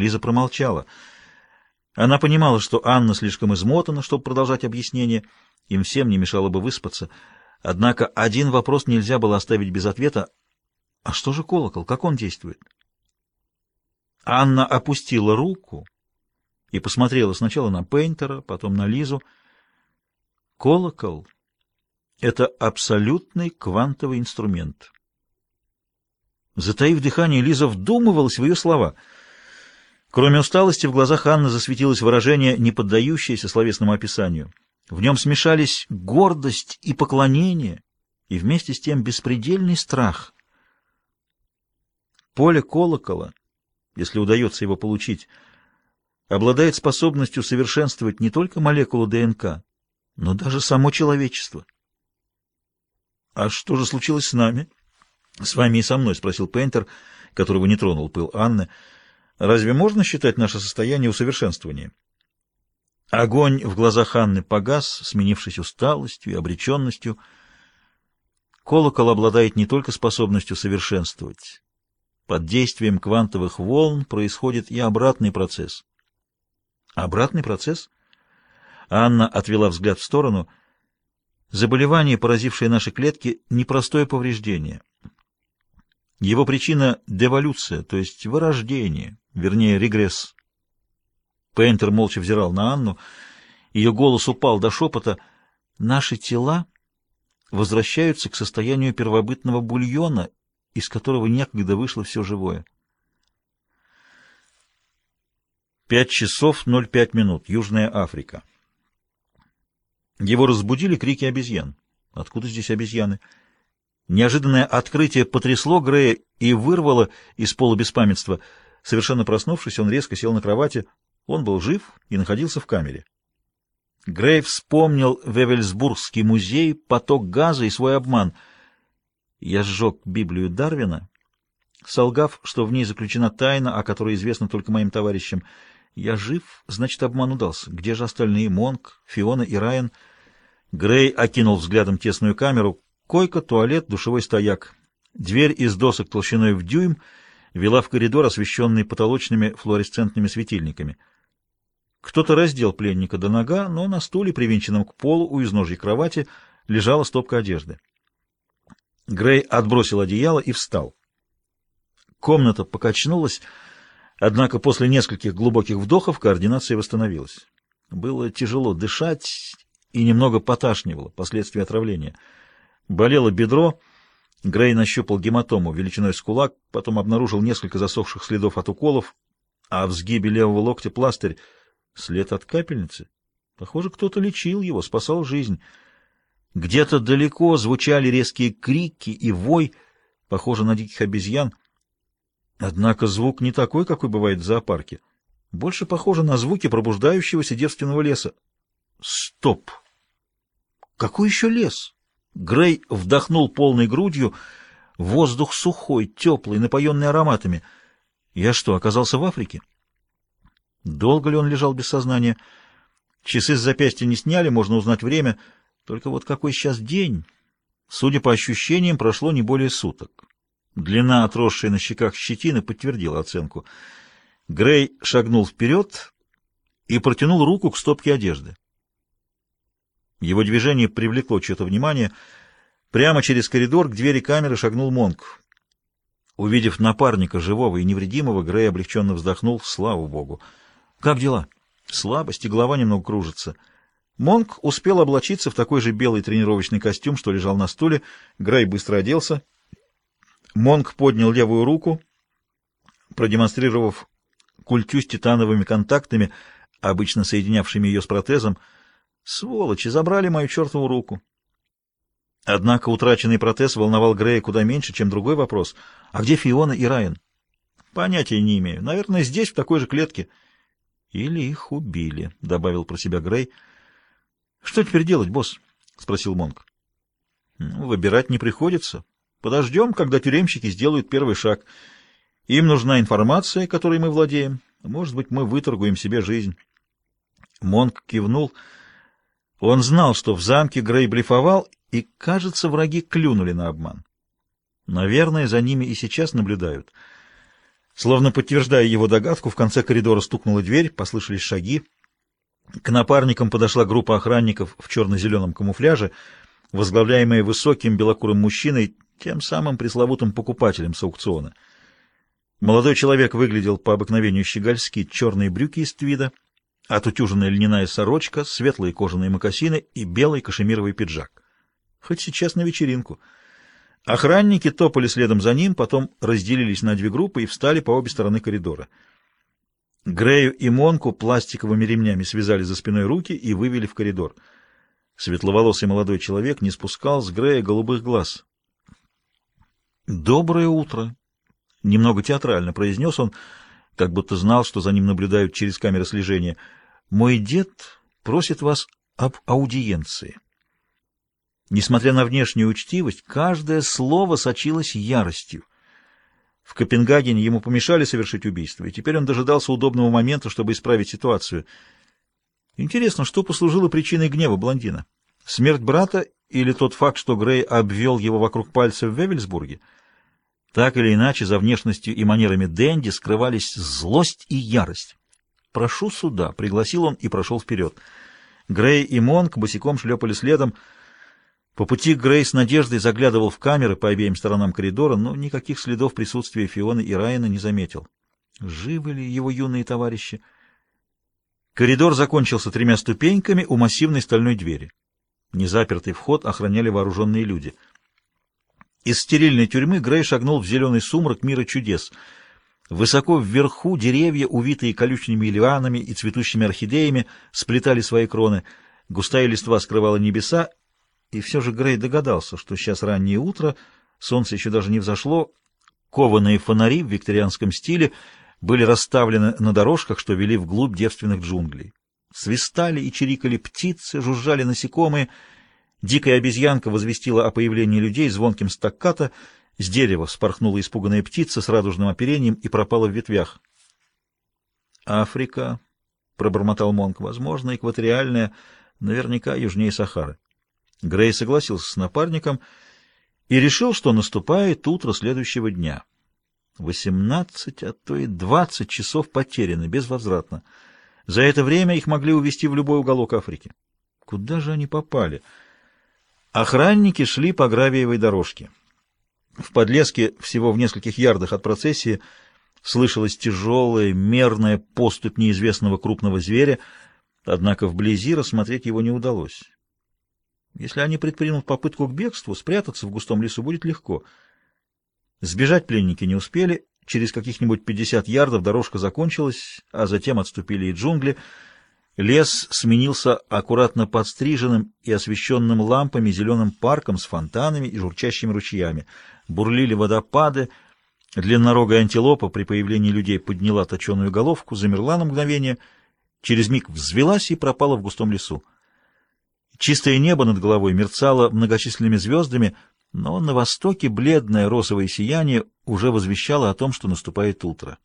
Лиза промолчала. Она понимала, что Анна слишком измотана, чтобы продолжать объяснение, им всем не мешало бы выспаться. Однако один вопрос нельзя было оставить без ответа. А что же колокол? Как он действует? Анна опустила руку и посмотрела сначала на Пейнтера, потом на Лизу. Колокол — это абсолютный квантовый инструмент. Затаив дыхание, Лиза вдумывалась в ее слова. Кроме усталости, в глазах Анны засветилось выражение, не поддающееся словесному описанию. В нем смешались гордость и поклонение, и вместе с тем беспредельный страх. Поле колокола, если удается его получить, обладает способностью совершенствовать не только молекулу ДНК, но даже само человечество. «А что же случилось с нами?» «С вами и со мной», — спросил Пейнтер, которого не тронул пыл Анны. «Разве можно считать наше состояние усовершенствованием?» Огонь в глазах Анны погас, сменившись усталостью и обреченностью. Колокол обладает не только способностью совершенствовать. Под действием квантовых волн происходит и обратный процесс. Обратный процесс? Анна отвела взгляд в сторону. Заболевание, поразившее наши клетки, непростое повреждение. Его причина — деволюция, то есть вырождение, вернее, регресс. Пейнтер молча взирал на Анну. Ее голос упал до шепота. «Наши тела возвращаются к состоянию первобытного бульона, из которого некогда вышло все живое». Пять часов ноль пять минут. Южная Африка. Его разбудили крики обезьян. Откуда здесь обезьяны? Неожиданное открытие потрясло Грея и вырвало из полубеспамятства. Совершенно проснувшись, он резко сел на кровати. Он был жив и находился в камере. Грей вспомнил Вевельсбургский музей, поток газа и свой обман. Я сжег Библию Дарвина, солгав, что в ней заключена тайна, о которой известно только моим товарищам. Я жив, значит, обман удался. Где же остальные? Монк, Фиона и Райан? Грей окинул взглядом тесную камеру. Койка, туалет, душевой стояк. Дверь из досок толщиной в дюйм вела в коридор, освещенный потолочными флуоресцентными светильниками. Кто-то раздел пленника до нога, но на стуле, привинченном к полу у изножья кровати, лежала стопка одежды. Грей отбросил одеяло и встал. Комната покачнулась, Однако после нескольких глубоких вдохов координация восстановилась. Было тяжело дышать и немного поташнивало, последствия отравления. Болело бедро, Грей нащупал гематому величиной с кулак, потом обнаружил несколько засохших следов от уколов, а в сгибе левого локтя пластырь, след от капельницы. Похоже, кто-то лечил его, спасал жизнь. Где-то далеко звучали резкие крики и вой, похоже на диких обезьян. Однако звук не такой, какой бывает в зоопарке. Больше похоже на звуки пробуждающегося девственного леса. Стоп! Какой еще лес? Грей вдохнул полной грудью. Воздух сухой, теплый, напоенный ароматами. Я что, оказался в Африке? Долго ли он лежал без сознания? Часы с запястья не сняли, можно узнать время. Только вот какой сейчас день? Судя по ощущениям, прошло не более суток. Длина, отросшей на щеках щетины, подтвердила оценку. Грей шагнул вперед и протянул руку к стопке одежды. Его движение привлекло чье-то внимание. Прямо через коридор к двери камеры шагнул Монк. Увидев напарника, живого и невредимого, Грей облегченно вздохнул. Слава богу! Как дела? Слабость и голова немного кружится. Монк успел облачиться в такой же белый тренировочный костюм, что лежал на стуле. Грей быстро оделся — Монг поднял левую руку, продемонстрировав культю с титановыми контактами, обычно соединявшими ее с протезом. Сволочи, забрали мою чертову руку. Однако утраченный протез волновал Грея куда меньше, чем другой вопрос. А где Фиона и Райан? Понятия не имею. Наверное, здесь, в такой же клетке. Или их убили, — добавил про себя Грей. — Что теперь делать, босс? — спросил Монг. Ну, — Выбирать не приходится. Подождем, когда тюремщики сделают первый шаг. Им нужна информация, которой мы владеем. Может быть, мы выторгуем себе жизнь. Монк кивнул. Он знал, что в замке Грей блефовал, и, кажется, враги клюнули на обман. Наверное, за ними и сейчас наблюдают. Словно подтверждая его догадку, в конце коридора стукнула дверь, послышались шаги. К напарникам подошла группа охранников в черно-зеленом камуфляже, возглавляемая высоким белокурым мужчиной, тем самым пресловутым покупателем с аукциона. Молодой человек выглядел по обыкновению щегольски, черные брюки из твида, отутюженная льняная сорочка, светлые кожаные мокасины и белый кашемировый пиджак. Хоть сейчас на вечеринку. Охранники топали следом за ним, потом разделились на две группы и встали по обе стороны коридора. Грею и Монку пластиковыми ремнями связали за спиной руки и вывели в коридор. Светловолосый молодой человек не спускал с Грея голубых глаз. «Доброе утро!» — немного театрально произнес он, как будто знал, что за ним наблюдают через камеры слежения. «Мой дед просит вас об аудиенции». Несмотря на внешнюю учтивость, каждое слово сочилось яростью. В Копенгагене ему помешали совершить убийство, и теперь он дожидался удобного момента, чтобы исправить ситуацию. Интересно, что послужило причиной гнева блондина? Смерть брата или тот факт, что Грей обвел его вокруг пальца в Вевельсбурге? Так или иначе, за внешностью и манерами Дэнди скрывались злость и ярость. «Прошу сюда», — пригласил он и прошел вперед. Грей и Монк босиком шлепали следом, — по пути Грей с надеждой заглядывал в камеры по обеим сторонам коридора, но никаких следов присутствия Фионы и Райана не заметил. Живы ли его юные товарищи? Коридор закончился тремя ступеньками у массивной стальной двери. Незапертый вход охраняли вооруженные люди. Из стерильной тюрьмы Грей шагнул в зеленый сумрак мира чудес. Высоко вверху деревья, увитые колючими лианами и цветущими орхидеями, сплетали свои кроны. Густая листва скрывала небеса, и все же Грей догадался, что сейчас раннее утро, солнце еще даже не взошло, кованые фонари в викторианском стиле были расставлены на дорожках, что вели вглубь девственных джунглей. Свистали и чирикали птицы, жужжали насекомые. Дикая обезьянка возвестила о появлении людей звонким стаккато. С дерева вспорхнула испуганная птица с радужным оперением и пропала в ветвях. «Африка», — пробормотал Монк, — «возможно, экваториальная, наверняка южнее Сахары». Грей согласился с напарником и решил, что наступает утро следующего дня. Восемнадцать, а то и двадцать часов потеряны безвозвратно. За это время их могли увезти в любой уголок Африки. Куда же они попали? Охранники шли по гравиевой дорожке. В подлеске, всего в нескольких ярдах от процессии, слышалась тяжелая, мерная поступь неизвестного крупного зверя, однако вблизи рассмотреть его не удалось. Если они предпримут попытку к бегству, спрятаться в густом лесу будет легко. Сбежать пленники не успели, через каких-нибудь 50 ярдов дорожка закончилась, а затем отступили и джунгли. Лес сменился аккуратно подстриженным и освещенным лампами зеленым парком с фонтанами и журчащими ручьями. Бурлили водопады, длиннорогая антилопа при появлении людей подняла точеную головку, замерла на мгновение, через миг взвелась и пропала в густом лесу. Чистое небо над головой мерцало многочисленными звездами, но на востоке бледное розовое сияние уже возвещало о том, что наступает утро.